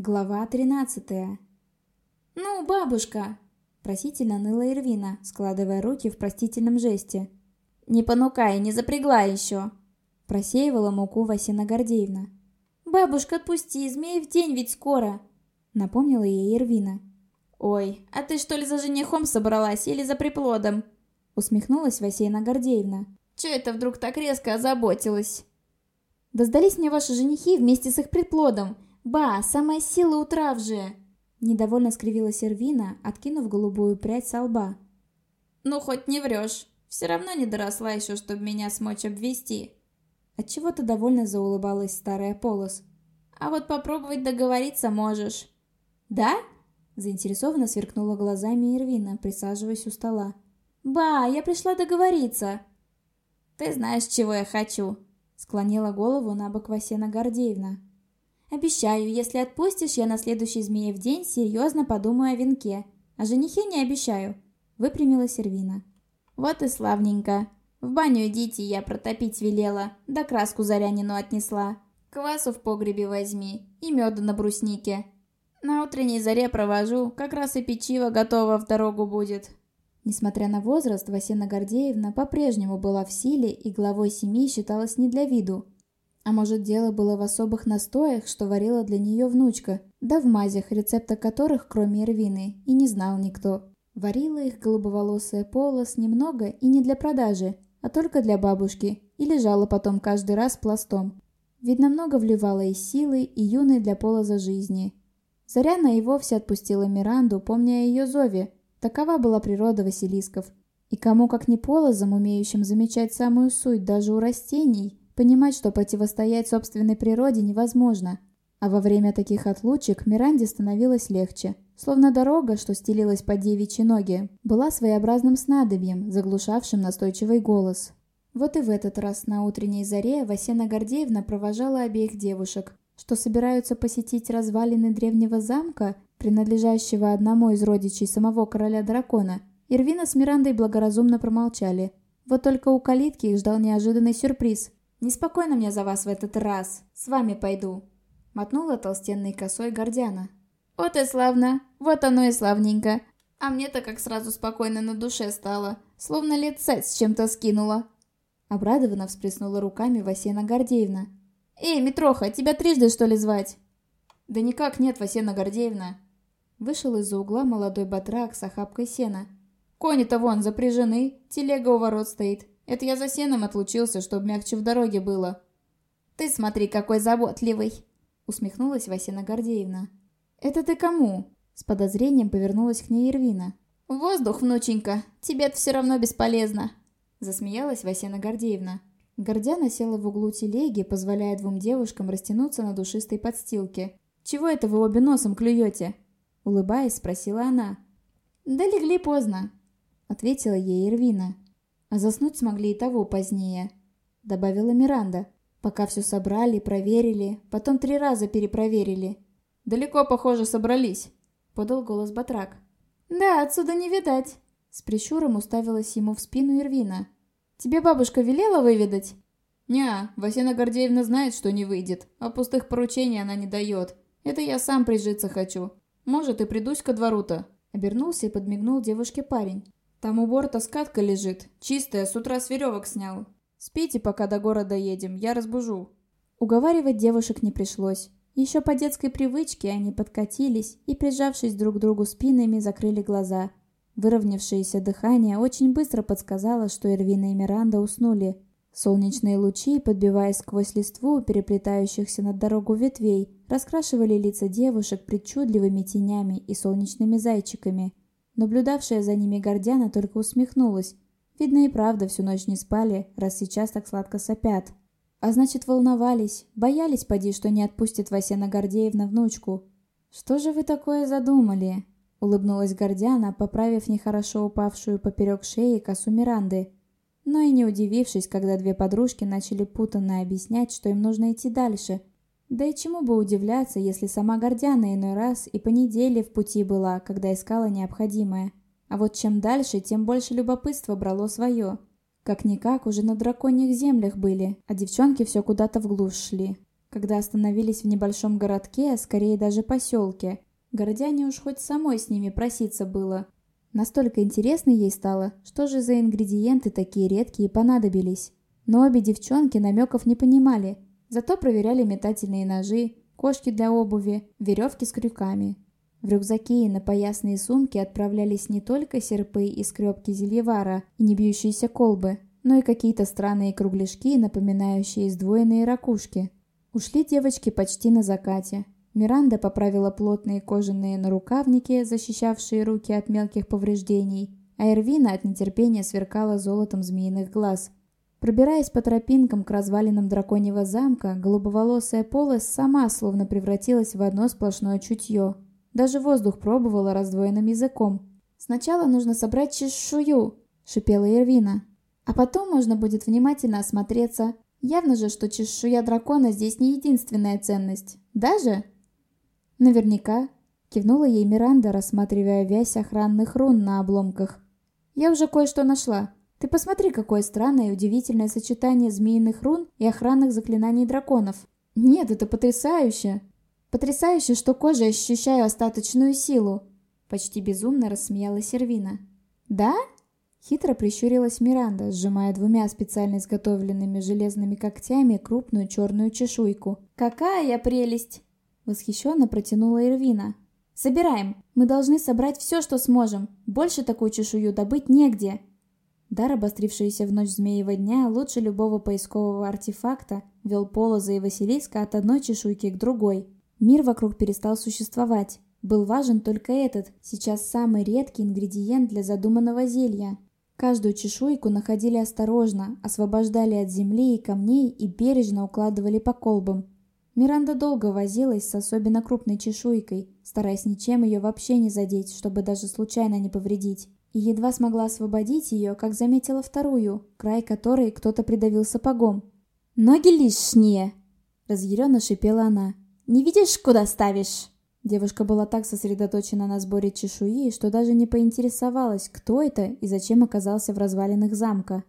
Глава тринадцатая. «Ну, бабушка!» – просительно ныла Ирвина, складывая руки в простительном жесте. «Не понукай, не запрягла еще!» – просеивала муку Васина Гордеевна. «Бабушка, отпусти, змей в день ведь скоро!» – напомнила ей Ирвина. «Ой, а ты что ли за женихом собралась или за приплодом?» – усмехнулась Васина Гордеевна. «Че это вдруг так резко озаботилась?» «Да сдались мне ваши женихи вместе с их приплодом!» «Ба, самая сила утрав же!» Недовольно скривилась Эрвина, откинув голубую прядь со лба. «Ну, хоть не врешь. Все равно не доросла еще, чтобы меня смочь обвести». Отчего-то довольно заулыбалась старая полос. «А вот попробовать договориться можешь». «Да?» Заинтересованно сверкнула глазами Ирвина, присаживаясь у стола. «Ба, я пришла договориться!» «Ты знаешь, чего я хочу!» Склонила голову на бок Васена Гордеевна. Обещаю, если отпустишь, я на следующий змеев день серьезно подумаю о венке. А женихе не обещаю. Выпрямила Сервина. Вот и славненько. В баню идите, я протопить велела, да краску Зарянину отнесла. Квасу в погребе возьми и меда на бруснике. На утренней заре провожу, как раз и печиво готово в дорогу будет. Несмотря на возраст, Васена Гордеевна по-прежнему была в силе и главой семьи считалась не для виду, а может, дело было в особых настоях, что варила для нее внучка, да в мазях, рецепта которых, кроме Ирвины, и не знал никто. Варила их голубоволосая полос немного и не для продажи, а только для бабушки, и лежала потом каждый раз пластом. Видно, много вливала и силы, и юной для полоза жизни. Заряна и вовсе отпустила Миранду, помня о ее зове. Такова была природа Василисков. И кому, как не полозом, умеющим замечать самую суть даже у растений, Понимать, что противостоять собственной природе невозможно. А во время таких отлучек Миранде становилось легче. Словно дорога, что стелилась под девичьи ноги, была своеобразным снадобьем, заглушавшим настойчивый голос. Вот и в этот раз на утренней заре Васена Гордеевна провожала обеих девушек, что собираются посетить развалины древнего замка, принадлежащего одному из родичей самого короля дракона. Ирвина с Мирандой благоразумно промолчали. Вот только у калитки их ждал неожиданный сюрприз – «Неспокойно мне за вас в этот раз. С вами пойду», — мотнула толстенной косой Гордяна. «Вот и славно. Вот оно и славненько. А мне-то как сразу спокойно на душе стало. Словно лице с чем-то скинула». Обрадованно всплеснула руками Васена Гордеевна. «Эй, Митроха, тебя трижды что ли звать?» «Да никак нет, Васена Гордеевна». Вышел из-за угла молодой батрак с охапкой сена. «Кони-то вон запряжены, телега у ворот стоит. Это я за сеном отлучился, чтобы мягче в дороге было». «Ты смотри, какой заботливый!» усмехнулась Васина Гордеевна. «Это ты кому?» С подозрением повернулась к ней Ирвина. «Воздух, внученька, тебе-то все равно бесполезно!» Засмеялась Васина Гордеевна. Гордяна села в углу телеги, позволяя двум девушкам растянуться на душистой подстилке. «Чего это вы обе носом клюете?» Улыбаясь, спросила она. «Да легли поздно», — ответила ей Ирвина. А заснуть смогли и того позднее», — добавила Миранда. «Пока все собрали, проверили, потом три раза перепроверили». «Далеко, похоже, собрались», — подал голос Батрак. «Да, отсюда не видать», — с прищуром уставилась ему в спину Ирвина. «Тебе бабушка велела выведать?» «Не, Васина Гордеевна знает, что не выйдет, а пустых поручений она не дает. Это я сам прижиться хочу. Может, и придусь ко двору-то». Обернулся и подмигнул девушке парень. Там у борта скатка лежит, чистая, с утра с веревок снял. Спите, пока до города едем, я разбужу». Уговаривать девушек не пришлось. Еще по детской привычке они подкатились и, прижавшись друг к другу спинами, закрыли глаза. Выровнявшееся дыхание очень быстро подсказало, что Эрвина и Миранда уснули. Солнечные лучи, подбиваясь сквозь листву, переплетающихся над дорогу ветвей, раскрашивали лица девушек причудливыми тенями и солнечными зайчиками. Наблюдавшая за ними Гордяна только усмехнулась. Видно и правда всю ночь не спали, раз сейчас так сладко сопят. А значит, волновались, боялись, поди, что не отпустит Васена Гордеевна внучку. «Что же вы такое задумали?» — улыбнулась Гордяна, поправив нехорошо упавшую поперек шеи косу Миранды. Но и не удивившись, когда две подружки начали путанно объяснять, что им нужно идти дальше, да и чему бы удивляться, если сама Гордяна иной раз и по неделе в пути была, когда искала необходимое. А вот чем дальше, тем больше любопытства брало свое. Как-никак уже на драконьих землях были, а девчонки все куда-то вглубь шли. когда остановились в небольшом городке, а скорее даже поселке. Городяне уж хоть самой с ними проситься было. Настолько интересно ей стало, что же за ингредиенты такие редкие понадобились. Но обе девчонки намеков не понимали, зато проверяли метательные ножи, кошки для обуви, веревки с крюками. В рюкзаки и на поясные сумки отправлялись не только серпы и скрепки зельевара и не бьющиеся колбы, но и какие-то странные кругляшки, напоминающие сдвоенные ракушки. Ушли девочки почти на закате. Миранда поправила плотные кожаные нарукавники, защищавшие руки от мелких повреждений, а Эрвина от нетерпения сверкала золотом змеиных глаз. Пробираясь по тропинкам к развалинам драконьего замка, голубоволосая Полос сама словно превратилась в одно сплошное чутье. Даже воздух пробовала раздвоенным языком. «Сначала нужно собрать чешую», — шипела Эрвина. «А потом можно будет внимательно осмотреться. Явно же, что чешуя дракона здесь не единственная ценность. Даже?» «Наверняка», — кивнула ей Миранда, рассматривая вязь охранных рун на обломках. «Я уже кое-что нашла. Ты посмотри, какое странное и удивительное сочетание змеиных рун и охранных заклинаний драконов. Нет, это потрясающе. Потрясающе, что кожей ощущаю остаточную силу. Почти безумно рассмеялась Сервина. Да? Хитро прищурилась Миранда, сжимая двумя специально изготовленными железными когтями крупную черную чешуйку. «Какая прелесть!» Восхищенно протянула Ирвина. «Собираем! Мы должны собрать все, что сможем. Больше такую чешую добыть негде!» Дар, обострившийся в ночь змеевого дня, лучше любого поискового артефакта, вел Полоза и Василиска от одной чешуйки к другой. Мир вокруг перестал существовать. Был важен только этот, сейчас самый редкий ингредиент для задуманного зелья. Каждую чешуйку находили осторожно, освобождали от земли и камней и бережно укладывали по колбам. Миранда долго возилась с особенно крупной чешуйкой, стараясь ничем ее вообще не задеть, чтобы даже случайно не повредить и едва смогла освободить ее, как заметила вторую, край которой кто-то придавил сапогом. «Ноги лишние!» – разъяренно шипела она. «Не видишь, куда ставишь?» Девушка была так сосредоточена на сборе чешуи, что даже не поинтересовалась, кто это и зачем оказался в развалинах замка.